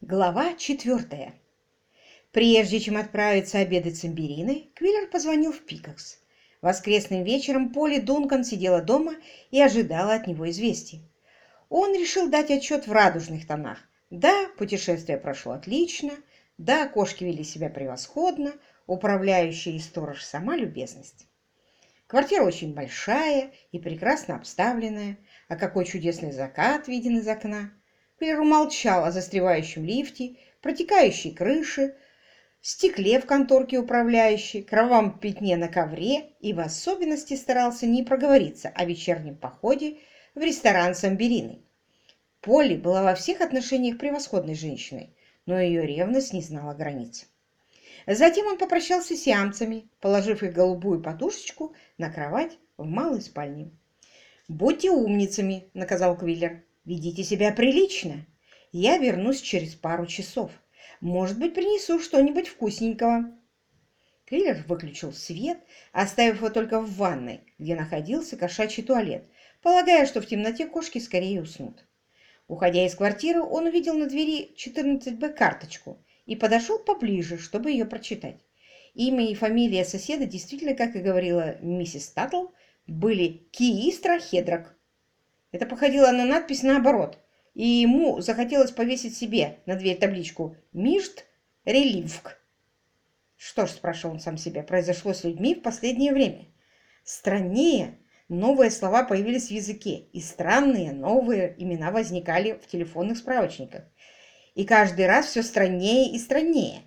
Глава четвертая. Прежде чем отправиться обедать с Амбериной, Квиллер позвонил в Пикакс. Воскресным вечером Поли Дункан сидела дома и ожидала от него известий. Он решил дать отчет в радужных тонах. Да, путешествие прошло отлично, да, кошки вели себя превосходно, управляющая и сторож сама любезность. Квартира очень большая и прекрасно обставленная, а какой чудесный закат виден из окна. Квиллер умолчал о застревающем лифте, протекающей крыше, стекле в конторке управляющей, кровавом пятне на ковре и в особенности старался не проговориться о вечернем походе в ресторан с Амбериной. Полли была во всех отношениях превосходной женщиной, но ее ревность не знала границ. Затем он попрощался с ямцами, положив их голубую подушечку на кровать в малой спальне. «Будьте умницами», — наказал Квиллер. Ведите себя прилично. Я вернусь через пару часов. Может быть, принесу что-нибудь вкусненького. Квиллер выключил свет, оставив его только в ванной, где находился кошачий туалет, полагая, что в темноте кошки скорее уснут. Уходя из квартиры, он увидел на двери 14Б карточку и подошел поближе, чтобы ее прочитать. Имя и фамилия соседа действительно, как и говорила миссис Таттл, были Киистра Хедрак. Это походило на надпись наоборот, и ему захотелось повесить себе на дверь табличку «Мишт Реливк». Что ж, спрашивал он сам себя, произошло с людьми в последнее время? Страннее новые слова появились в языке, и странные новые имена возникали в телефонных справочниках. И каждый раз все страннее и страннее.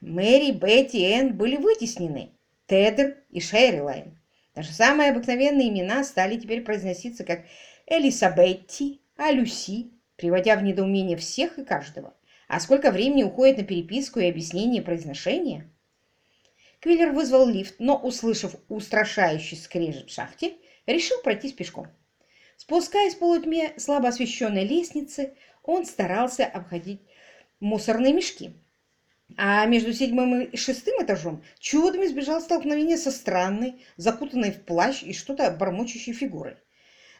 Мэри, Бетти, Энн были вытеснены, Тедер и Шерилайн. Даже самые обыкновенные имена стали теперь произноситься как Элисабетти, а Люси, приводя в недоумение всех и каждого. А сколько времени уходит на переписку и объяснение произношения? Квиллер вызвал лифт, но, услышав устрашающий скрежет в шахте, решил пройтись пешком. Спускаясь в полутьме слабо освещенной лестницы, он старался обходить мусорные мешки. А между седьмым и шестым этажом чудом избежал столкновения со странной, закутанной в плащ и что-то бормочущей фигурой.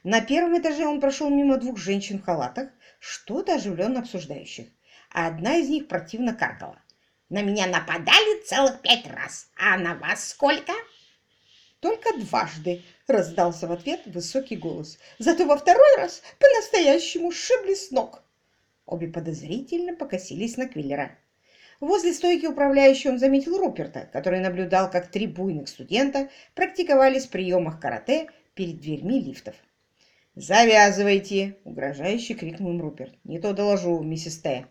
На первом этаже он прошел мимо двух женщин в халатах, что-то оживленно обсуждающих. А одна из них противно каркала. «На меня нападали целых пять раз, а на вас сколько?» «Только дважды», — раздался в ответ высокий голос. «Зато во второй раз по-настоящему сшибли с ног». Обе подозрительно покосились на Квиллера. Возле стойки управляющего он заметил Руперта, который наблюдал, как три буйных студента практиковались в приемах карате перед дверьми лифтов. «Завязывайте!» — угрожающе крикнул им Руперт. «Не то доложу, миссис Т».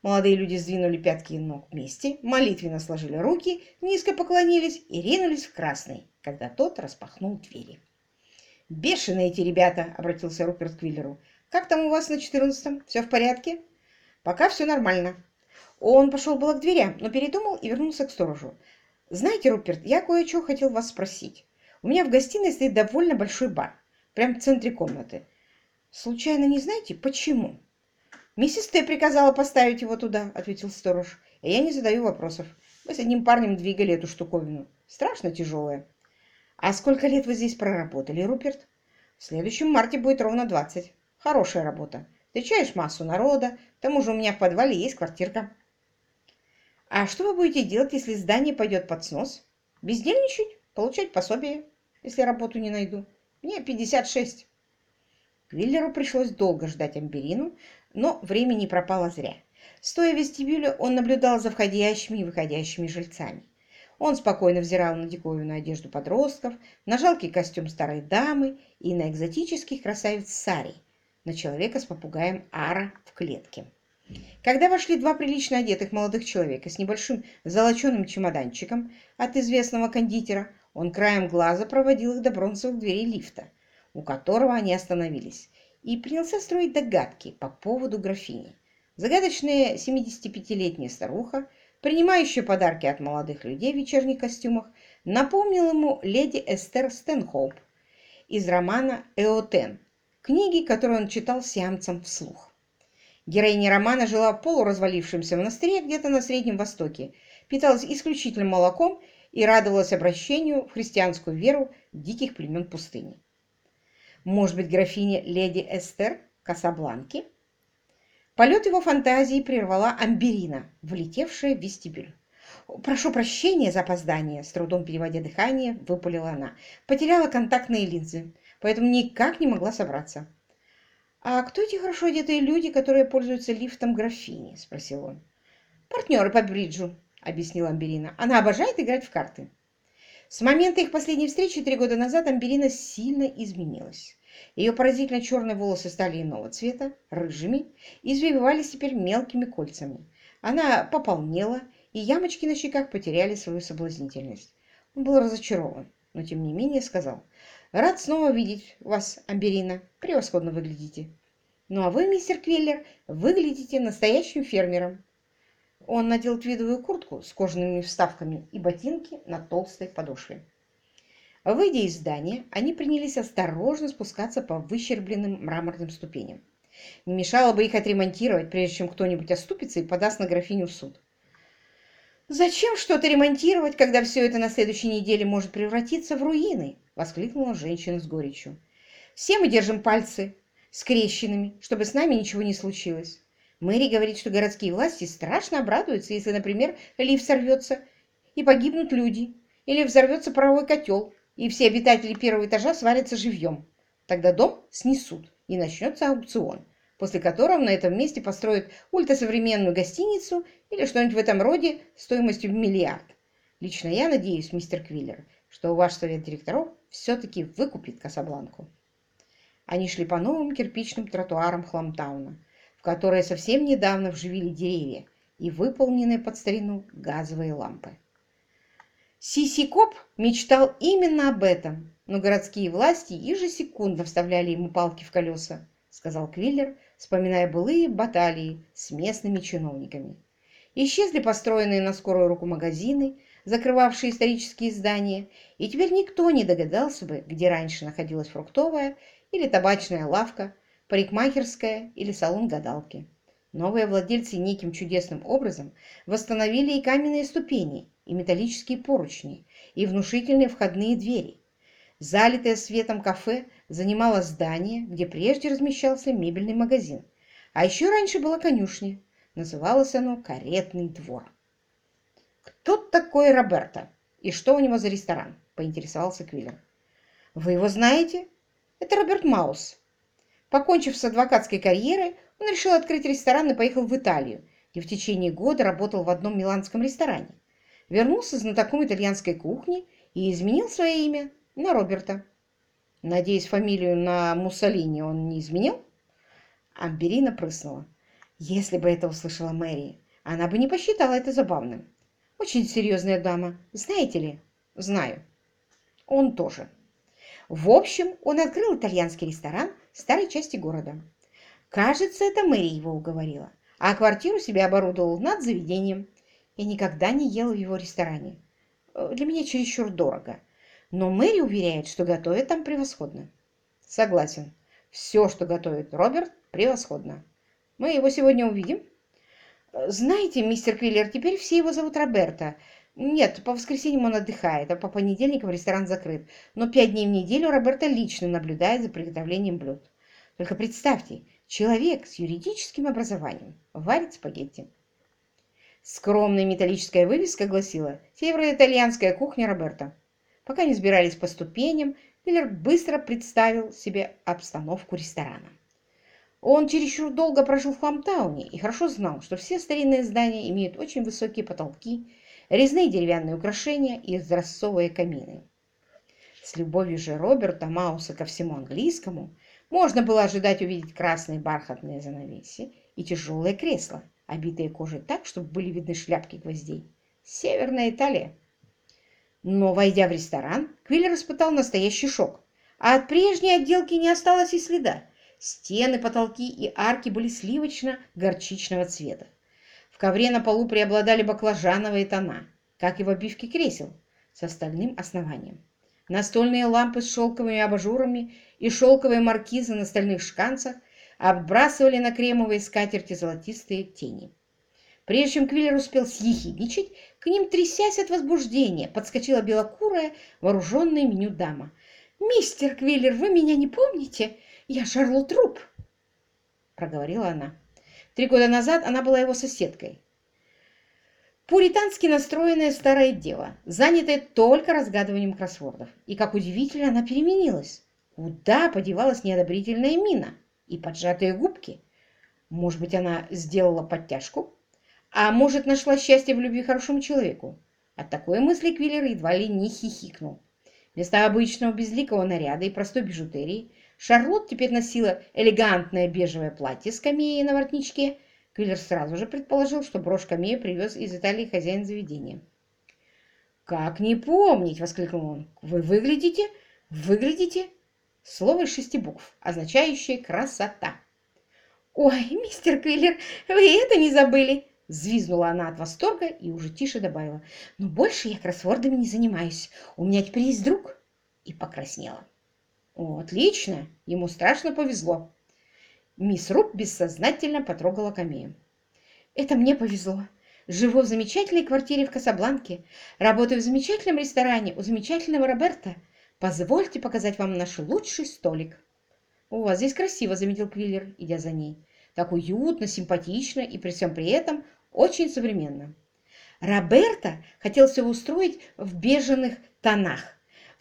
Молодые люди сдвинули пятки ног вместе, молитвенно сложили руки, низко поклонились и ринулись в красный, когда тот распахнул двери. «Бешеные эти ребята!» — обратился Руперт к Виллеру. «Как там у вас на четырнадцатом? Все в порядке?» «Пока все нормально». Он пошел было к дверям, но передумал и вернулся к сторожу. «Знаете, Руперт, я кое-что хотел вас спросить. У меня в гостиной стоит довольно большой бар прямо в центре комнаты. Случайно не знаете, почему? Миссис Т. приказала поставить его туда, ответил сторож. И я не задаю вопросов. Мы с одним парнем двигали эту штуковину. Страшно тяжелая. А сколько лет вы здесь проработали, Руперт? В следующем марте будет ровно 20. Хорошая работа. Встречаешь массу народа. К тому же у меня в подвале есть квартирка. А что вы будете делать, если здание пойдет под снос? Бездельничать? Получать пособие, если работу не найду. Мне 56. Квиллеру пришлось долго ждать Амберину, но времени пропало зря. Стоя в вестибюле, он наблюдал за входящими и выходящими жильцами. Он спокойно взирал на диковинную одежду подростков, на жалкий костюм старой дамы и на экзотических красавиц Сари, на человека с попугаем Ара в клетке. Когда вошли два прилично одетых молодых человека с небольшим золоченым чемоданчиком от известного кондитера, он краем глаза проводил их до бронзовых дверей лифта, у которого они остановились, и принялся строить догадки по поводу графини. Загадочная 75-летняя старуха, принимающая подарки от молодых людей в вечерних костюмах, напомнила ему леди Эстер Стэнхоуп из романа «Эотен», книги, которую он читал сиамцам вслух. Героиня романа жила в полуразвалившемся монастыре где-то на Среднем Востоке, питалась исключительно молоком и радовалась обращению в христианскую веру диких племен пустыни. Может быть, графиня леди Эстер Касабланки? Полет его фантазии прервала Амберина, влетевшая в вестибюль. «Прошу прощения за опоздание», — с трудом переводя дыхание, выпалила она. «Потеряла контактные линзы, поэтому никак не могла собраться». «А кто эти хорошо одетые люди, которые пользуются лифтом графини?» — спросил он. «Партнеры по бриджу», — объяснила Амберина. «Она обожает играть в карты». С момента их последней встречи три года назад Амберина сильно изменилась. Ее поразительно черные волосы стали иного цвета, рыжими, и извивались теперь мелкими кольцами. Она пополнела, и ямочки на щеках потеряли свою соблазнительность. Он был разочарован, но тем не менее сказал, «Рад снова видеть вас, Амберина. Превосходно выглядите. Ну а вы, мистер Квиллер, выглядите настоящим фермером». Он надел твидовую куртку с кожаными вставками и ботинки на толстой подошве. Выйдя из здания, они принялись осторожно спускаться по выщербленным мраморным ступеням. Не мешало бы их отремонтировать, прежде чем кто-нибудь оступится и подаст на графиню в суд. «Зачем что-то ремонтировать, когда все это на следующей неделе может превратиться в руины?» — воскликнула женщина с горечью. «Все мы держим пальцы скрещенными, чтобы с нами ничего не случилось. Мэри говорит, что городские власти страшно обрадуются, если, например, лифт сорвется и погибнут люди, или взорвется паровой котел, и все обитатели первого этажа сварятся живьем. Тогда дом снесут, и начнется аукцион, после которого на этом месте построят ультрасовременную гостиницу или что-нибудь в этом роде стоимостью в миллиард. Лично я надеюсь, мистер Квиллер, что ваш совет директоров все-таки выкупит Касабланку. Они шли по новым кирпичным тротуарам Хламтауна, которые совсем недавно вживили деревья и выполненные под старину газовые лампы. Сиси Коп мечтал именно об этом, но городские власти ежесекундно вставляли ему палки в колеса, сказал Квиллер, вспоминая былые баталии с местными чиновниками. Исчезли построенные на скорую руку магазины, закрывавшие исторические здания, и теперь никто не догадался бы, где раньше находилась фруктовая или табачная лавка, парикмахерская или салон гадалки. Новые владельцы неким чудесным образом восстановили и каменные ступени, и металлические поручни, и внушительные входные двери. Залитое светом кафе занимало здание, где прежде размещался мебельный магазин. А еще раньше была конюшня. Называлось оно «Каретный двор». «Кто такой Роберто? И что у него за ресторан?» – поинтересовался Квиллер. «Вы его знаете? Это Роберт Маус. Покончив с адвокатской карьерой, он решил открыть ресторан и поехал в Италию, где в течение года работал в одном миланском ресторане вернулся знатоком итальянской кухни и изменил свое имя на Роберта. Надеюсь, фамилию на Муссолини он не изменил? Амберина прыснула. Если бы это услышала Мэри, она бы не посчитала это забавным. Очень серьезная дама, знаете ли? Знаю. Он тоже. В общем, он открыл итальянский ресторан старой части города. Кажется, это Мэри его уговорила, а квартиру себе оборудовал над заведением. Я никогда не ела в его ресторане. Э, для меня чересчур дорого. Но Мэри уверяет, что готовит там превосходно. Согласен. Все, что готовит Роберт, превосходно. Мы его сегодня увидим? Э, знаете, мистер Квиллер, теперь все его зовут Роберта. Нет, по воскресеньям он отдыхает, а по понедельникам ресторан закрыт. Но пять дней в неделю Роберта лично наблюдает за приготовлением блюд. Только представьте, человек с юридическим образованием варит спагетти. Скромная металлическая вывеска гласила «Североитальянская кухня Роберта». Пока не сбирались по ступеням, Миллер быстро представил себе обстановку ресторана. Он чересчур долго прожил в Хламтауне и хорошо знал, что все старинные здания имеют очень высокие потолки, резные деревянные украшения и изразцовые камины. С любовью же Роберта Мауса ко всему английскому можно было ожидать увидеть красные бархатные занавеси и тяжелые кресла, обитые кожей так, чтобы были видны шляпки гвоздей. Северная Италия. Но, войдя в ресторан, Квиллер испытал настоящий шок. А от прежней отделки не осталось и следа. Стены, потолки и арки были сливочно-горчичного цвета. Ковре на полу преобладали баклажановые тона, как и в обивке кресел, с остальным основанием. Настольные лампы с шелковыми абажурами и шелковые маркизы на стальных шканцах – отбрасывали на кремовые скатерти золотистые тени. Прежде чем Квиллер успел съехидничать, к ним, трясясь от возбуждения, подскочила белокурая, вооруженная меню дама. «Мистер Квиллер, вы меня не помните? Я Шарлот Труп!» — проговорила она. Три года назад она была его соседкой. Пуритански настроенная старая дева, занятая только разгадыванием кроссвордов. И как удивительно она переменилась. Куда подевалась неодобрительная мина и поджатые губки? Может быть, она сделала подтяжку? А может, нашла счастье в любви хорошему человеку? От такой мысли Квиллер едва ли не хихикнул. Вместо обычного безликого наряда и простой бижутерии Шарлотт теперь носила элегантное бежевое платье с камеей на воротничке. Квиллер сразу же предположил, что брошь камею привез из Италии хозяин заведения. «Как не помнить!» — воскликнул он. «Вы выглядите, выглядите...» Слово из шести букв, означающее «красота». «Ой, мистер Квиллер, вы это не забыли!» Звизнула она от восторга и уже тише добавила. «Но больше я кроссвордами не занимаюсь. У меня теперь есть друг». И покраснела. О, отлично! Ему страшно повезло. Мисс Руб бессознательно потрогала камею. Это мне повезло. Живу в замечательной квартире в Касабланке. Работаю в замечательном ресторане у замечательного Роберта. Позвольте показать вам наш лучший столик. «О, а здесь красиво», — заметил Квиллер, идя за ней. «Так уютно, симпатично и при всем при этом очень современно». Роберта хотел все устроить в беженых тонах,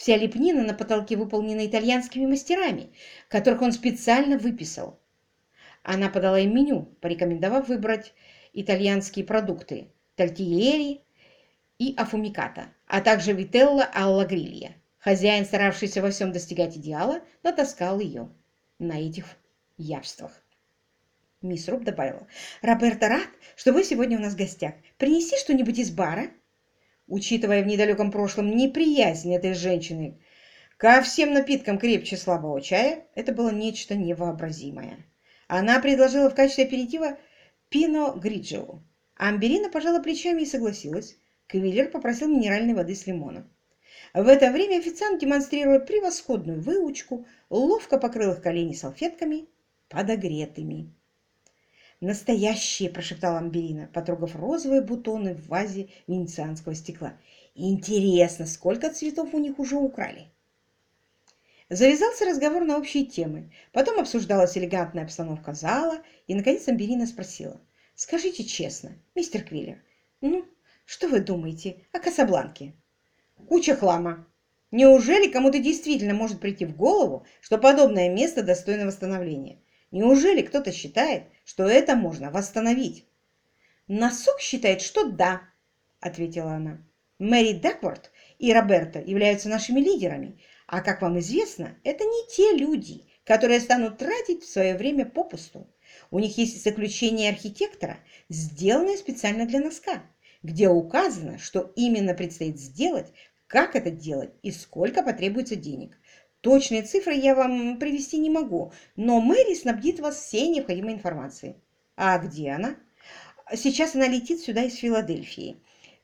Вся лепнина на потолке выполнена итальянскими мастерами, которых он специально выписал. Она подала им меню, порекомендовав выбрать итальянские продукты – тальтиери и афумиката, а также вителла алла грилья. Хозяин, старавшийся во всем достигать идеала, натаскал ее на этих явствах. Мисс Руб добавила, «Роберто рад, что вы сегодня у нас в гостях. Принеси что-нибудь из бара?» Учитывая в недалеком прошлом неприязнь этой женщины ко всем напиткам крепче слабого чая, это было нечто невообразимое. Она предложила в качестве аперитива пино гриджио. Амберина пожала плечами и согласилась. Квиллер попросил минеральной воды с лимоном. В это время официант, демонстрируя превосходную выучку, ловко покрыл их колени салфетками, подогретыми. «Настоящие!» – прошептала Амберина, потрогав розовые бутоны в вазе венецианского стекла. «Интересно, сколько цветов у них уже украли?» Завязался разговор на общие темы. Потом обсуждалась элегантная обстановка зала, и, наконец, Амберина спросила. «Скажите честно, мистер Квиллер, ну, что вы думаете о Касабланке?» «Куча хлама. Неужели кому-то действительно может прийти в голову, что подобное место достойно восстановления?» Неужели кто-то считает, что это можно восстановить? Носок считает, что да, ответила она. Мэри Дакворт и Роберто являются нашими лидерами, а, как вам известно, это не те люди, которые станут тратить свое время попусту. У них есть заключение архитектора, сделанное специально для носка, где указано, что именно предстоит сделать, как это делать и сколько потребуется денег. Точные цифры я вам привести не могу, но Мэри снабдит вас всей необходимой информацией. А где она? Сейчас она летит сюда из Филадельфии.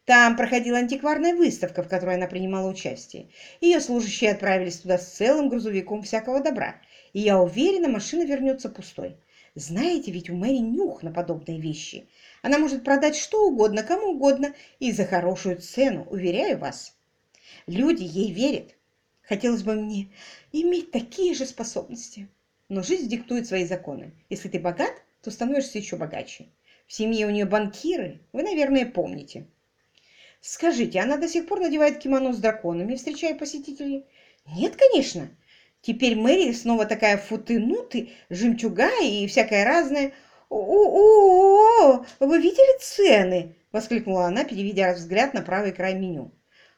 Там проходила антикварная выставка, в которой она принимала участие. Ее служащие отправились туда с целым грузовиком всякого добра. И я уверена, машина вернется пустой. Знаете, ведь у Мэри нюх на подобные вещи. Она может продать что угодно, кому угодно, и за хорошую цену, уверяю вас. Люди ей верят. Хотелось бы мне иметь такие же способности. Но жизнь диктует свои законы. Если ты богат, то становишься еще богаче. В семье у нее банкиры, вы, наверное, помните. Скажите, она до сих пор надевает кимоно с драконами, встречая посетителей? Нет, конечно. Теперь Мэри снова такая футынуты, жемчуга и всякое разное. «О-о-о! Вы видели цены?» — воскликнула она, переведя взгляд на правый край меню.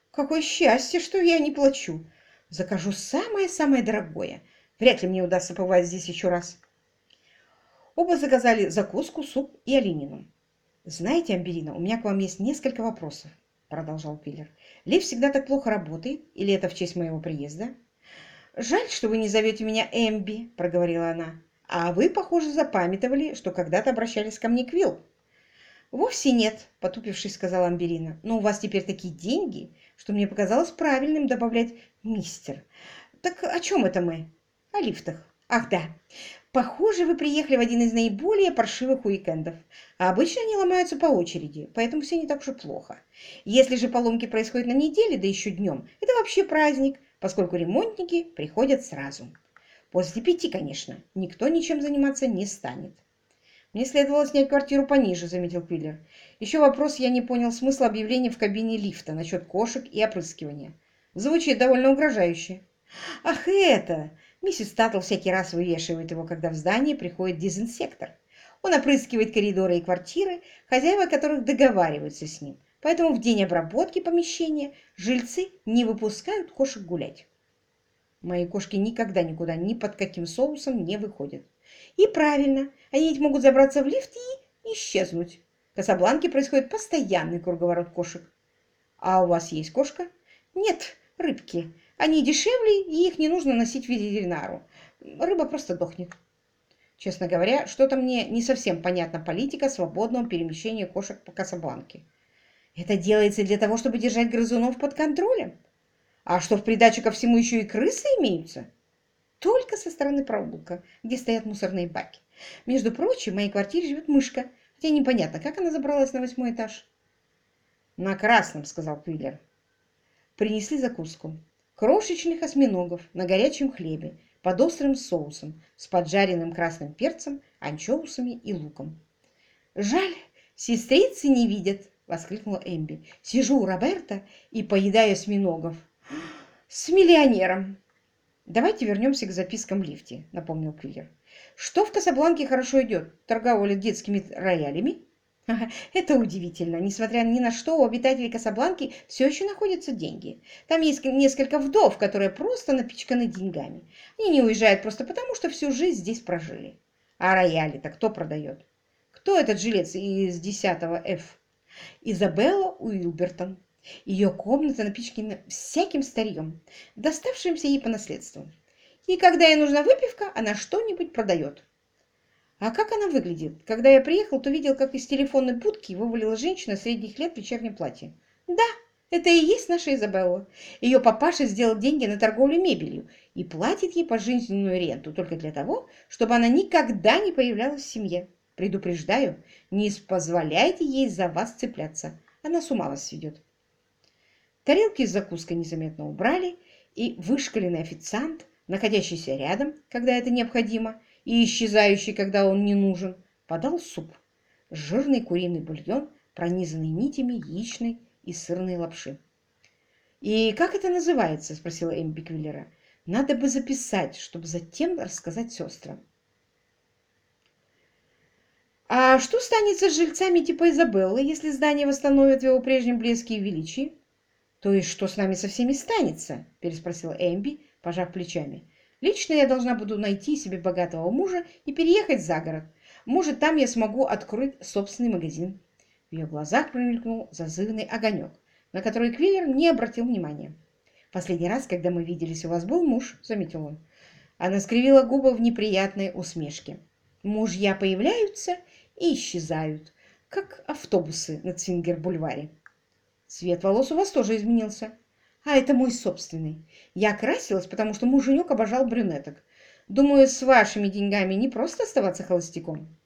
«Какое счастье, что я не плачу! Закажу самое-самое дорогое. Вряд ли мне удастся побывать здесь еще раз. Оба заказали закуску, суп и оленину. «Знаете, Амберина, у меня к вам есть несколько вопросов», — продолжал Пиллер. «Лифт всегда так плохо работает? Или это в честь моего приезда?» «Жаль, что вы не зовете меня Эмби», — проговорила она. «А вы, похоже, запамятовали, что когда-то обращались ко мне Квилл». «Вовсе нет», — потупившись, сказала Амберина. «Но у вас теперь такие деньги, что мне показалось правильным добавлять «мистер». Так о чем это мы? О лифтах. Ах, да. Похоже, вы приехали в один из наиболее паршивых уикендов. А обычно они ломаются по очереди, поэтому все не так уж и плохо. Если же поломки происходят на неделе, да еще днем, это вообще праздник, поскольку ремонтники приходят сразу. После пяти, конечно, никто ничем заниматься не станет. Мне следовало снять квартиру пониже, заметил Квиллер. Еще вопрос, я не понял смысла объявления в кабине лифта насчет кошек и опрыскивания. Звучит довольно угрожающе. Ах, это! Миссис Таттл всякий раз вывешивает его, когда в здание приходит дезинсектор. Он опрыскивает коридоры и квартиры, хозяева которых договариваются с ним. Поэтому в день обработки помещения жильцы не выпускают кошек гулять. Мои кошки никогда никуда ни под каким соусом не выходят. И правильно, они ведь могут забраться в лифт и исчезнуть. В Касабланке происходит постоянный круговорот кошек. А у вас есть кошка? Нет, рыбки. Они дешевле, и их не нужно носить в ветеринару. Рыба просто дохнет. Честно говоря, что-то мне не совсем понятна политика свободного перемещения кошек по Касабланке. Это делается для того, чтобы держать грызунов под контролем. А что в придачу ко всему еще и крысы имеются? Только со стороны проулка, где стоят мусорные баки. Между прочим, в моей квартире живет мышка, хотя непонятно, как она забралась на восьмой этаж. «На красном», — сказал Квиллер. Принесли закуску. Крошечных осьминогов на горячем хлебе, под острым соусом, с поджаренным красным перцем, анчоусами и луком. «Жаль, сестрицы не видят!» — воскликнула Эмби. «Сижу у Роберта и поедаю осьминогов. С миллионером!» «Давайте вернемся к запискам лифте», — напомнил Квиллер. «Что в Касабланке хорошо идет? Торговля детскими роялями?» Это удивительно. Несмотря ни на что, у обитателей Касабланки все еще находятся деньги. Там есть несколько вдов, которые просто напичканы деньгами. Они не уезжают просто потому, что всю жизнь здесь прожили. А рояли-то кто продает? Кто этот жилец из 10 F? Изабелла Уилбертон. Ее комната напичкана всяким старьем, доставшимся ей по наследству. И когда ей нужна выпивка, она что-нибудь продает. А как она выглядит? Когда я приехал, то видел, как из телефонной будки вывалила женщина средних лет в вечернем платье. Да, это и есть наша Изабелла. Ее папаша сделал деньги на торговлю мебелью и платит ей пожизненную ренту только для того, чтобы она никогда не появлялась в семье. Предупреждаю, не позволяйте ей за вас цепляться. Она с ума вас сведет. Тарелки с закуской незаметно убрали, и вышкаленный официант, находящийся рядом, когда это необходимо, и исчезающий, когда он не нужен, подал суп. Жирный куриный бульон, пронизанный нитями яичной и сырной лапши. «И как это называется?» – спросила Эмби Квиллера. «Надо бы записать, чтобы затем рассказать сестрам». «А что станется с жильцами типа Изабеллы, если здание восстановит в его прежнем блеске и величии?» «То есть что с нами со всеми станется?» – переспросила Эмби, пожав плечами. Лично я должна буду найти себе богатого мужа и переехать за город. Может, там я смогу открыть собственный магазин. В ее глазах промелькнул зазывный огонек, на который Квиллер не обратил внимания. «Последний раз, когда мы виделись, у вас был муж», — заметил он. Она скривила губы в неприятной усмешке. «Мужья появляются и исчезают, как автобусы на Цвингер-бульваре. Цвет волос у вас тоже изменился. А это мой собственный. Я красилась, потому что муженек обожал брюнеток. Думаю, с вашими деньгами не просто оставаться холостяком.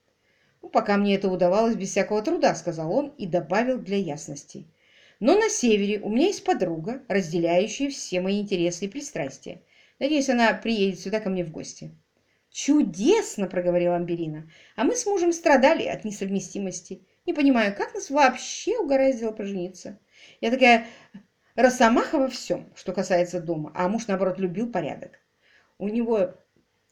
Ну, пока мне это удавалось без всякого труда, сказал он и добавил для ясности. Но на севере у меня есть подруга, разделяющая все мои интересы и пристрастия. Надеюсь, она приедет сюда ко мне в гости. «Чудесно!» – проговорила Амберина. «А мы с мужем страдали от несовместимости. Не понимаю, как нас вообще угораздило пожениться. Я такая Росомаха во всем, что касается дома, а муж, наоборот, любил порядок. У него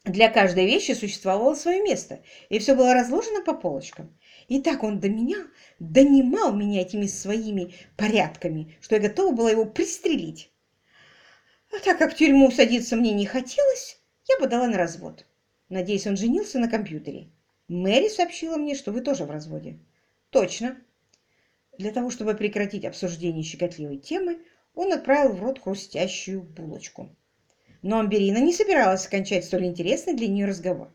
для каждой вещи существовало свое место, и все было разложено по полочкам. И так он до меня, донимал меня этими своими порядками, что я готова была его пристрелить. А так как в тюрьму садиться мне не хотелось, я подала на развод. Надеюсь, он женился на компьютере. Мэри сообщила мне, что вы тоже в разводе. Точно. Для того, чтобы прекратить обсуждение щекотливой темы, он отправил в рот хрустящую булочку. Но Амберина не собиралась окончать столь интересный для нее разговор.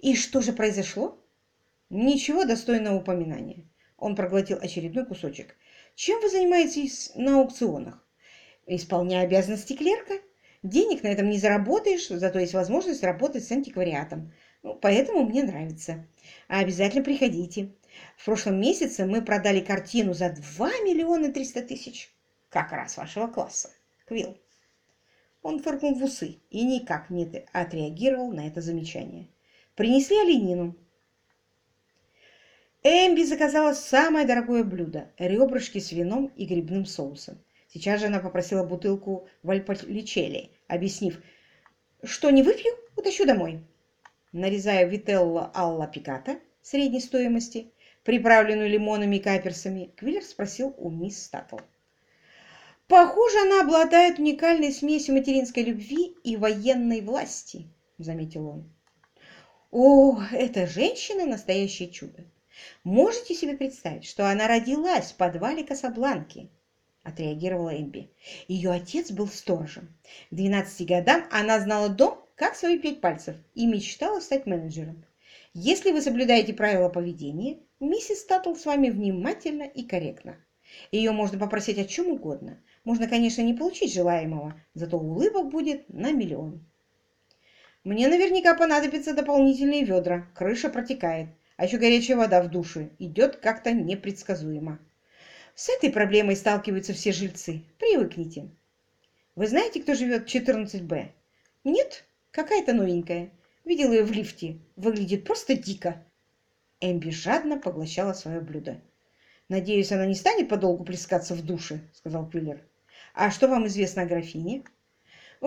И что же произошло? Ничего достойного упоминания. Он проглотил очередной кусочек. Чем вы занимаетесь на аукционах? Исполняя обязанности клерка. Денег на этом не заработаешь, зато есть возможность работать с антиквариатом. Ну, поэтому мне нравится. А обязательно приходите. В прошлом месяце мы продали картину за 2 миллиона 300 тысяч как раз вашего класса, Квилл. Он фыркнул в усы и никак не отреагировал на это замечание. Принесли оленину. Эмби заказала самое дорогое блюдо – ребрышки с вином и грибным соусом. Сейчас же она попросила бутылку вальполичелли, объяснив, что не выпью, утащу домой. Нарезая вителло алла пиката средней стоимости, приправленную лимонами и каперсами, Квиллер спросил у мисс Статтл. «Похоже, она обладает уникальной смесью материнской любви и военной власти», — заметил он. «О, эта женщина — настоящее чудо! Можете себе представить, что она родилась в подвале Касабланки?» — отреагировала Эмби. Ее отец был сторожем. К 12 годам она знала дом, как свои пять пальцев, и мечтала стать менеджером. Если вы соблюдаете правила поведения, миссис Таттл с вами внимательно и корректно. Ее можно попросить о чем угодно. Можно, конечно, не получить желаемого, зато улыбок будет на миллион. Мне наверняка понадобятся дополнительные ведра. Крыша протекает. А еще горячая вода в душе идет как-то непредсказуемо. С этой проблемой сталкиваются все жильцы. Привыкните. Вы знаете, кто живет в 14Б? Нет? Какая-то новенькая. Видела ее в лифте. Выглядит просто дико. Эмби жадно поглощала свое блюдо. «Надеюсь, она не станет подолгу плескаться в душе», — сказал Квиллер. «А что вам известно о графине?»